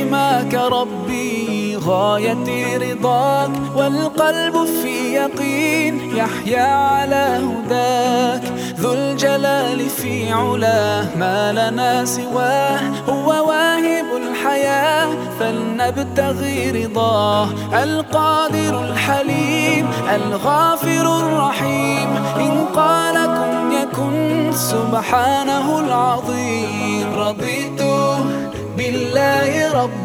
حماك ربي غايتي رضاك والقلب في يقين يحيا على هداك. ذو الجلال في علاه ما لنا سواه. هو واهب الحياة فلنبتغي رضاه. القادر الحليم الغافر الرحيم. إن قال كن يكن سبحانه العظيم. رضيت بالله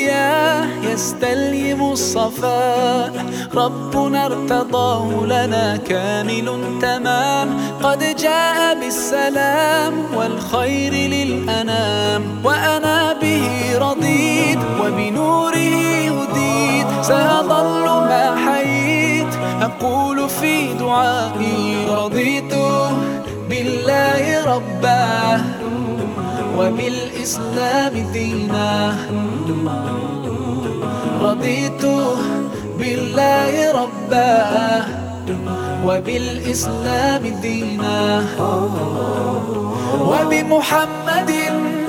ضياء يستلهم الصفاء. ربنا ارتضاه لنا كامل تمام. قد جاء بالسلام والخير للأنام. وأنا به رضيت وبنوره هديت. سأظل ما حييت. أقول في دعائي رضيت بالله ربا وبالإسلام دينا. رضيت بالله ربا. وبالإسلام دينا. وبمحمد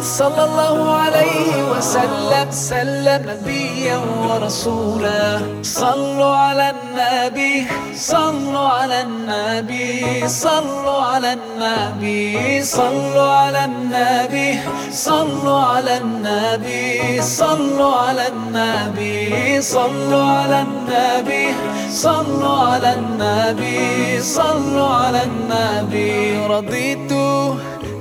صلى الله عليه وسلم سلم نبيا ورسولا. صلوا على النبي صلوا على النبي صلوا على النبي صلوا على النبي صلوا على النبي صلوا على النبي صلوا على النبي صلوا على النبي صلوا على النبي. رضيت